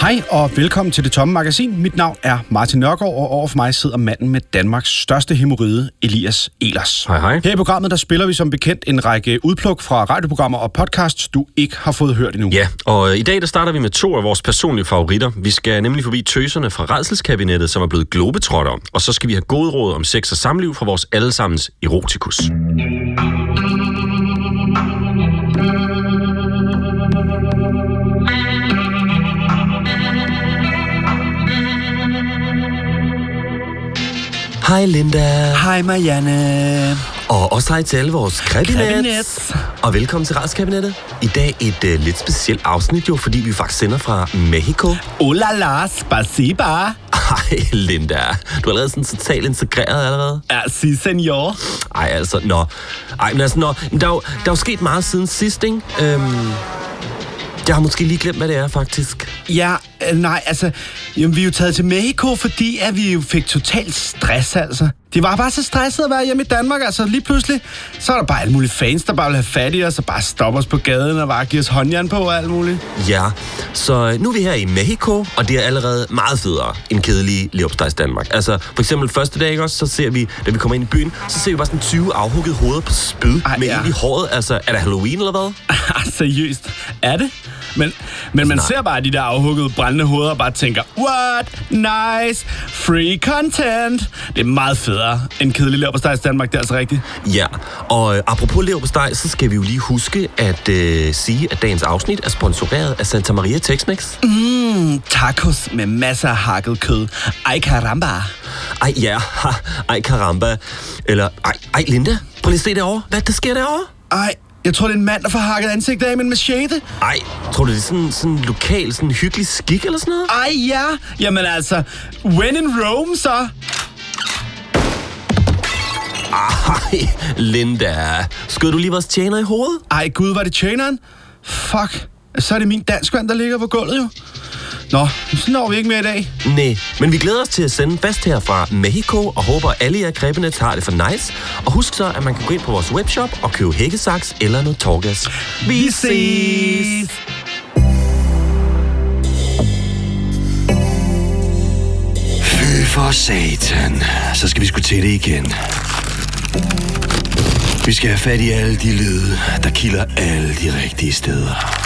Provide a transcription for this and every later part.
Hej og velkommen til Det Tomme Magasin. Mit navn er Martin Nørgaard, og overfor mig sidder manden med Danmarks største hemorrhide, Elias Elers. Hej, hej. Her i programmet, der spiller vi som bekendt en række udpluk fra radioprogrammer og podcasts, du ikke har fået hørt endnu. Ja, og i dag der starter vi med to af vores personlige favoritter. Vi skal nemlig forbi tøserne fra redselskabinettet, som er blevet globetrotter, og så skal vi have gode råd om sex og samliv fra vores allesammens erotikus. Hej Linda. Hej Marianne. Og også hej til alle vores kabinet. Kabinet. Og velkommen til Redskabinettet. I dag et uh, lidt specielt afsnit jo, fordi vi faktisk sender fra Mexico. Hola la, spasiba. Hej Linda. Du er allerede sådan totalt integreret allerede. Ja, si senor. Ej, altså, nå. Ej, men altså, nå. Men der, er jo, der er jo sket meget siden sidst, ikke? Øhm, jeg har måske lige glemt, hvad det er, faktisk. Ja, øh, nej, altså, jamen, vi er jo taget til Mexico, fordi at vi jo fik total stress, altså. Det var bare så stresset at være hjemme i Danmark, altså lige pludselig, så er der bare alle mulige fans, der bare vil have fat i os, og bare stoppe os på gaden og bare give os håndjern på og alt muligt. Ja, så øh, nu er vi her i Mexico, og det er allerede meget federe end kedelige leverpostejs Danmark. Altså, for eksempel første dag, ikke også, så ser vi, da vi kommer ind i byen, så ser vi bare sådan 20 afhugget hoveder på spyd Ej, med ja. i håret. Altså, er det Halloween eller hvad? Seriøst, er det? Men, men man Nej. ser bare de der afhuggede brændende hoveder og bare tænker, what? Nice! Free content! Det er meget federe end kedelig leverpostej i Danmark, det er altså rigtigt. Ja, og øh, apropos leverpostej, så skal vi jo lige huske at øh, sige, at dagens afsnit er sponsoreret af Santa Maria Tex-Mex. Mm, tacos med masser af hakket kød. Ej caramba! Ej, ja. Ha, ej, caramba. Eller, ej, ej, Linda. Prøv lige at se derovre. Hvad der sker derovre? Ej, jeg tror, det er en mand, der får hakket ansigt af med en machete. Ej, tror du, det er sådan, sådan en lokal, sådan hyggelig skik eller sådan noget? Ej, ja. Jamen altså, when in Rome, så. Ej, Linda. Skød du lige vores tjener i hovedet? Ej, gud, var det tjeneren? Fuck. Så er det min danskvand, der ligger på gulvet jo. Nå, så når vi ikke mere i dag. Nej, men vi glæder os til at sende fast her fra Mexico, og håber, at alle jer kræbende tager det for nice. Og husk så, at man kan gå ind på vores webshop og købe hækkesaks eller noget torgas. Vi ses! Fy for satan. Så skal vi sgu til det igen. Vi skal have fat i alle de lyde, der kilder alle de rigtige steder.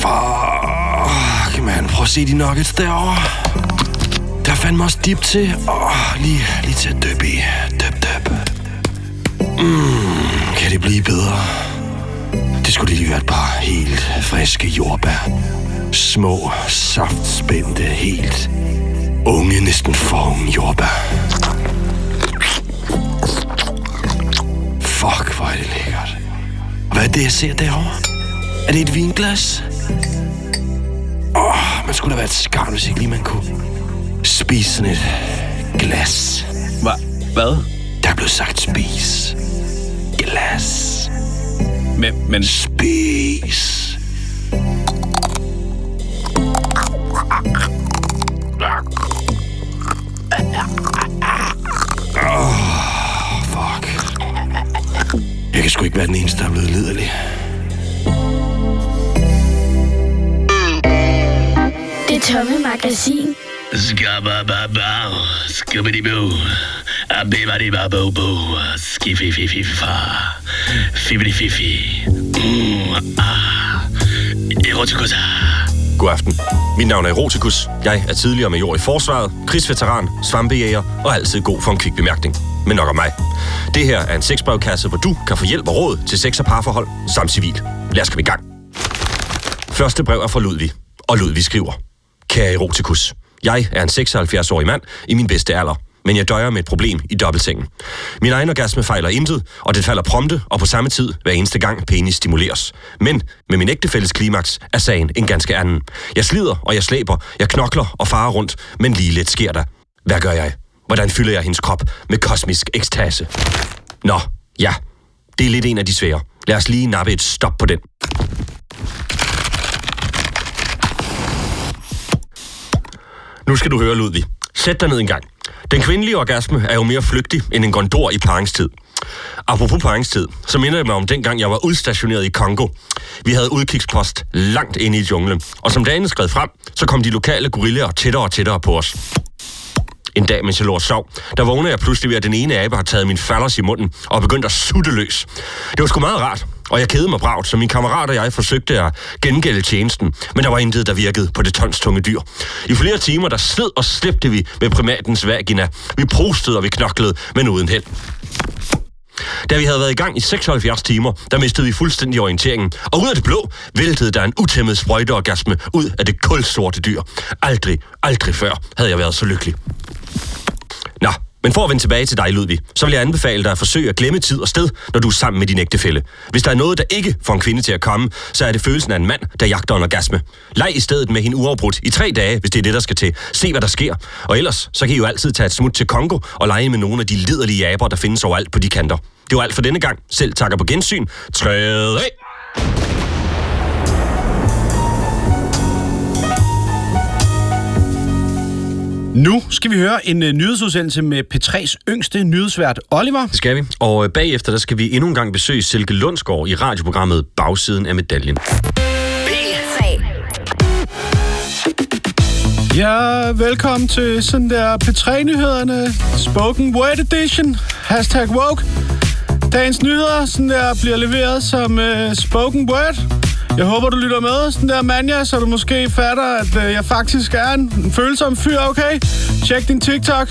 Fuck, man. Prøv at se de nuggets derovre. Der fandt mig også dip til. Åh, lige, lige til at døbe i. Døb, døb. Mm, kan det blive bedre? Det skulle lige være et par helt friske jordbær. Små, saftspændte, helt unge, næsten for unge jordbær. Fuck, hvor er det lækkert. Hvad er det, jeg ser derovre? Er det et vinglas? Åh, oh, man skulle da være et skarn, hvis ikke lige man kunne spise sådan et glas. Hva? Hvad? Der er blevet sagt spis. Glas. Men, men Spis. Åh, fuck. Jeg kan sgu ikke være den eneste, der er blevet liderlig. Tomme magasin. Skabababau, skubidiboo, abibadibababo, skififififa, fifififi, mm, ah, eroticosa. God aften. Mit navn er Erotikus. Jeg er tidligere major i forsvaret, krigsveteran, svampejæger og altid god for en kvik bemærkning. Men nok om mig. Det her er en sexbrevkasse, hvor du kan få hjælp og råd til sex og parforhold samt civil. Lad os komme i gang. Første brev er fra Ludvig, og Ludvig skriver. Kære Erotikus, jeg er en 76-årig mand i min bedste alder, men jeg døjer med et problem i dobbeltsengen. Min egen orgasme fejler intet, og det falder prompte og på samme tid hver eneste gang penis stimuleres. Men med min ægtefælles klimaks er sagen en ganske anden. Jeg slider, og jeg slæber, jeg knokler og farer rundt, men lige lidt sker der. Hvad gør jeg? Hvordan fylder jeg hendes krop med kosmisk ekstase? Nå, ja. Det er lidt en af de svære. Lad os lige nappe et stop på den. Nu skal du høre, Ludvig. Sæt dig ned en gang. Den kvindelige orgasme er jo mere flygtig end en gondor i paringstid. Apropos paringstid, så minder det mig om dengang, jeg var udstationeret i Kongo. Vi havde udkigspost langt inde i junglen, og som dagen skred frem, så kom de lokale gorillaer tættere og tættere på os. En dag, mens jeg lå og sov, der vågnede jeg pludselig ved, at den ene abe har taget min fallers i munden og begyndt at sutte løs. Det var sgu meget rart, og jeg kædede mig bragt, så min kammerat og jeg forsøgte at gengælde tjenesten, men der var intet, der virkede på det tonstunge dyr. I flere timer, der sled og slæbte vi med primatens vagina. Vi prostede og vi knoklede, men uden held. Da vi havde været i gang i 76 timer, der mistede vi fuldstændig orienteringen. Og ud af det blå væltede der en utæmmet sprøjteorgasme ud af det kulsorte dyr. Aldrig, aldrig før havde jeg været så lykkelig. Men for at vende tilbage til dig, Ludvig, så vil jeg anbefale dig at forsøge at glemme tid og sted, når du er sammen med din ægtefælle. Hvis der er noget, der ikke får en kvinde til at komme, så er det følelsen af en mand, der jagter en orgasme. Leg i stedet med hende uafbrudt i tre dage, hvis det er det, der skal til. Se, hvad der sker. Og ellers, så kan I jo altid tage et smut til Kongo og lege med nogle af de liderlige aber, der findes overalt på de kanter. Det var alt for denne gang. Selv takker på gensyn. Træde af! Nu skal vi høre en uh, nyhedsudsendelse med P3's yngste nyhedsvært, Oliver. Det skal vi. Og øh, bagefter, der skal vi endnu en gang besøge Silke Lundsgaard i radioprogrammet Bagsiden af medaljen. Ja, velkommen til sådan der P3-nyhederne. Spoken Word Edition. Hashtag woke. Dagens nyheder sådan der bliver leveret som uh, spoken word. Jeg håber, du lytter med, sådan der manja, så du måske fatter, at øh, jeg faktisk er en, en følsom fyr, okay? Tjek din TikTok.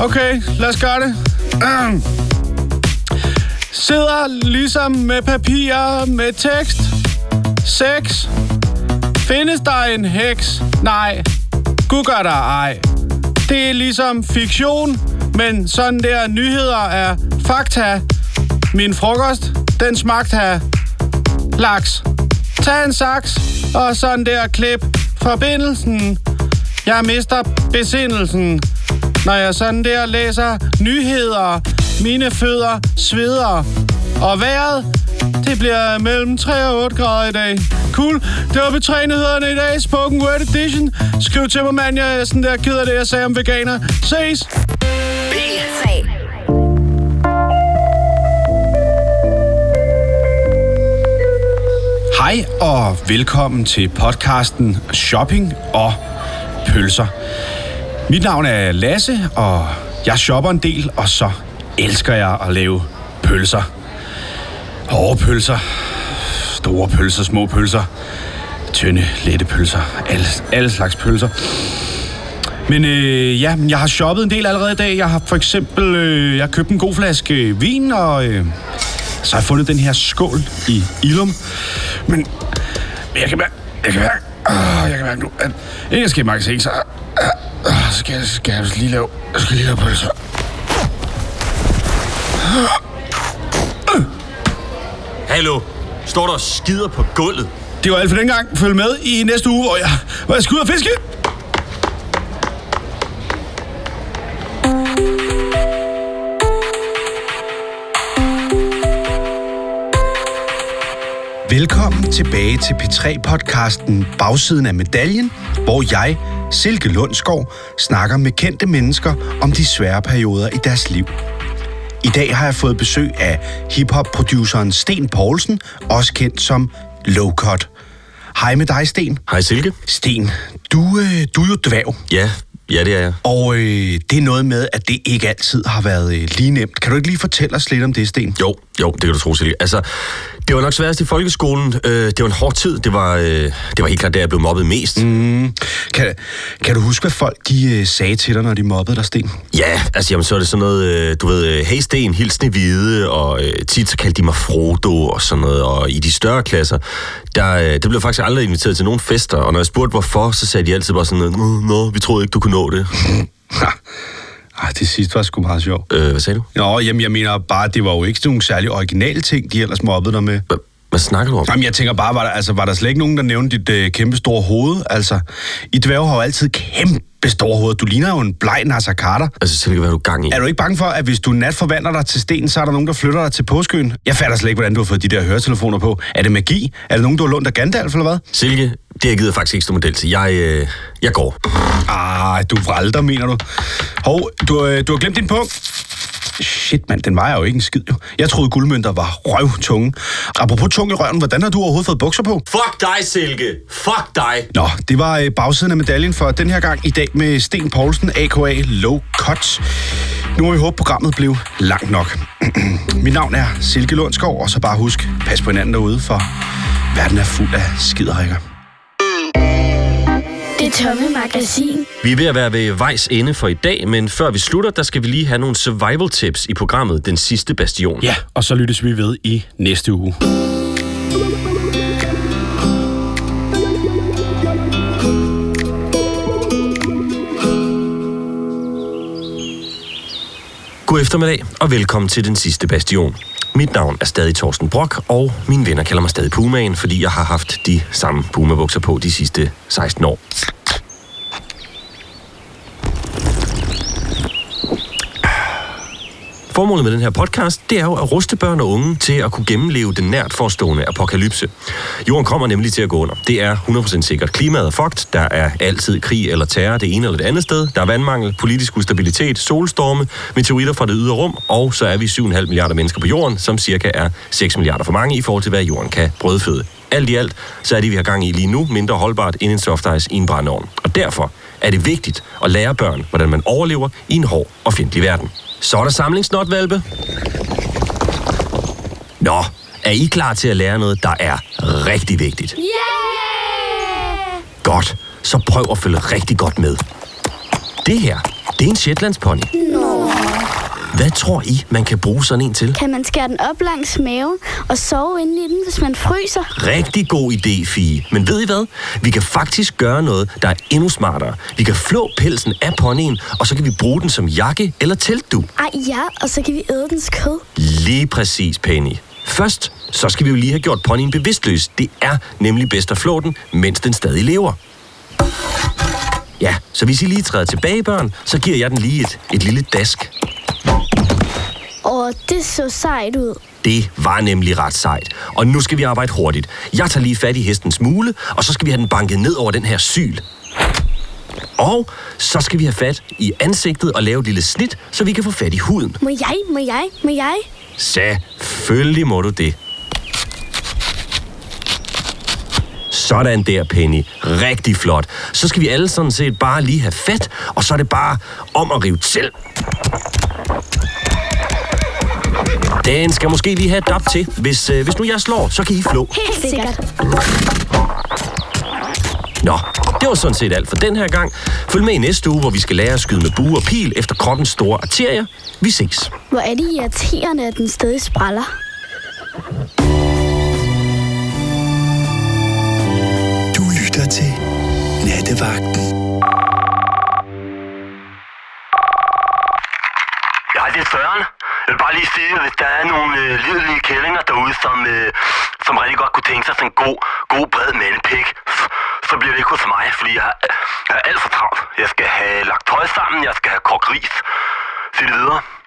Okay, lad os gøre det. Uh. Sidder ligesom med papir med tekst. Sex. Findes der en heks? Nej. Gud gør der ej. Det er ligesom fiktion, men sådan der nyheder er fakta. Min frokost, den smagte af laks. Tag en saks, og sådan der klip forbindelsen. Jeg mister besindelsen, når jeg sådan der læser nyheder. Mine fødder sveder. Og vejret, det bliver mellem 3 og 8 grader i dag. Cool. Det var betrænighederne i dag. Spoken Word Edition. Skriv til mig, mand. Jeg er sådan der ked af det, jeg sagde om veganer. Ses. Hej og velkommen til podcasten Shopping og Pølser. Mit navn er Lasse, og jeg shopper en del, og så elsker jeg at lave pølser. Hårde pølser, store pølser, små pølser, tynde, lette pølser, alle, alle slags pølser. Men øh, ja, men jeg har shoppet en del allerede i dag. Jeg har for eksempel øh, jeg har købt en god flaske vin, og øh, så har jeg fundet den her skål i Ilum. Men, men jeg kan mærke, jeg kan mærke, øh, jeg kan mærke nu, at inden jeg skal i magasin, så, øh, øh, så skal, jeg, skal jeg lige lave, jeg skal lige lave pølser. Hallo, står der og skider på gulvet? Det var alt for den gang. Følg med i næste uge, hvor jeg, hvor jeg skal ud og fiske. Velkommen tilbage til P3-podcasten Bagsiden af medaljen, hvor jeg, Silke Lundsgaard, snakker med kendte mennesker om de svære perioder i deres liv. I dag har jeg fået besøg af hiphop-produceren Sten Poulsen, også kendt som Low Cut. Hej med dig, Sten. Hej Silke. Sten, du, øh, du er jo dværg, Ja, ja det er jeg. og øh, det er noget med, at det ikke altid har været øh, lige nemt. Kan du ikke lige fortælle os lidt om det, Sten? Jo, jo, det kan du tro, Silke. Altså, det var nok sværest i folkeskolen. Øh, det var en hård tid. Det var, øh, det var helt klart, der jeg blev mobbet mest. Mm. Kan, kan du huske, hvad folk de, øh, sagde til dig, når de mobbede dig, Sten? Ja, altså jamen, så er det sådan noget, øh, du ved, øh, hey Sten, hilsen i hvide, og øh, tit så kaldte de mig Frodo og sådan noget, og i de større klasser, der, øh, der blev faktisk aldrig inviteret til nogen fester, og når jeg spurgte hvorfor, så sagde de altid bare sådan noget, "Nå, nå, vi troede ikke, du kunne nå det. Ej, det sidste var sgu meget sjovt. Øh, hvad sagde du? Nå, jamen, jeg mener bare, det var jo ikke nogen særlig originale ting, de ellers mobbede dig med. Hva- Hvad snakker du om? Jamen, jeg tænker bare, var der, altså, var der slet ikke nogen, der nævnte dit øh, kæmpe store hoved? Altså, I dværge har jo altid kæmpe store hoved. Du ligner jo en bleg Nasser Carter. Altså, Silke, hvad er du gang i? Er du ikke bange for, at hvis du nat forvandler dig til sten, så er der nogen, der flytter dig til påskøen? Jeg fatter slet ikke, hvordan du har fået de der høretelefoner på. Er det magi? Er det nogen, du har lånt af Gandalf, eller hvad? Silke, det jeg gider faktisk ikke stå model til. Jeg, øh, jeg går. Ah, du vralter, mener du. Hov, du, øh, du har glemt din punkt. Shit, mand, den vejer jo ikke en skid, jo. Jeg troede, guldmønter var røvtunge. Apropos tung i røven, hvordan har du overhovedet fået bukser på? Fuck dig, Silke! Fuck dig! Nå, det var øh, bagsiden af medaljen for den her gang i dag med Sten Poulsen, a.k.a. Low Cut. Nu må vi håbe, programmet blev langt nok. Mit navn er Silke Lundskov, og så bare husk, pas på hinanden derude, for verden er fuld af skiderikker. Det tomme magasin. Vi er ved at være ved vejs ende for i dag, men før vi slutter, der skal vi lige have nogle survival tips i programmet Den Sidste Bastion. Ja, og så lyttes vi ved i næste uge. God eftermiddag, og velkommen til Den Sidste Bastion. Mit navn er stadig Thorsten Brock, og mine venner kalder mig stadig Pumaen, fordi jeg har haft de samme Puma-bukser på de sidste 16 år. Formålet med den her podcast, det er jo at ruste børn og unge til at kunne gennemleve den nært forestående apokalypse. Jorden kommer nemlig til at gå under. Det er 100% sikkert. Klimaet er fucked. Der er altid krig eller terror det ene eller det andet sted. Der er vandmangel, politisk ustabilitet, solstorme, meteoritter fra det ydre rum, og så er vi 7,5 milliarder mennesker på jorden, som cirka er 6 milliarder for mange i forhold til, hvad jorden kan brødføde. Alt i alt, så er det, vi har gang i lige nu, mindre holdbart end en soft ice i en brændeovn. Og derfor er det vigtigt at lære børn, hvordan man overlever i en hård og fjendtlig verden. Så er der samlingsnot, valpe. Nå, er I klar til at lære noget, der er rigtig vigtigt? Yeah! Godt, så prøv at følge rigtig godt med. Det her, det er en Shetlandspony. Nå. Hvad tror I, man kan bruge sådan en til? Kan man skære den op langs maven og sove inde i den, hvis man fryser? Rigtig god idé, Fie. Men ved I hvad? Vi kan faktisk gøre noget, der er endnu smartere. Vi kan flå pelsen af ponyen, og så kan vi bruge den som jakke eller teltdu. Ej ja, og så kan vi æde dens kød. Lige præcis, Penny. Først, så skal vi jo lige have gjort ponyen bevidstløs. Det er nemlig bedst at flå den, mens den stadig lever. Ja, så hvis I lige træder tilbage, børn, så giver jeg den lige et, et lille dask. Og det så sejt ud. Det var nemlig ret sejt. Og nu skal vi arbejde hurtigt. Jeg tager lige fat i hestens mule, og så skal vi have den banket ned over den her syl. Og så skal vi have fat i ansigtet og lave et lille snit, så vi kan få fat i huden. Må jeg, må jeg, må jeg? Selvfølgelig må du det. Sådan der, Penny. Rigtig flot. Så skal vi alle sådan set bare lige have fat, og så er det bare om at rive til. Den skal måske lige have et dab til. Hvis, øh, hvis nu jeg slår, så kan I flå. Helt sikkert. Nå, det var sådan set alt for den her gang. Følg med i næste uge, hvor vi skal lære at skyde med bue og pil efter kroppens store arterier. Vi ses. Hvor er det irriterende, at den stadig spræller. Du lytter til Nattevagten. Ja, det er Søren. Jeg vil bare lige sige, at hvis der er nogle øh, lidelige kællinger derude, som, øh, som rigtig godt kunne tænke sig sådan en god, god bred mandepik, så bliver det ikke hos mig, fordi jeg, jeg er alt for travlt. Jeg skal have lagt tøj sammen, jeg skal have kogt ris. Sig det videre.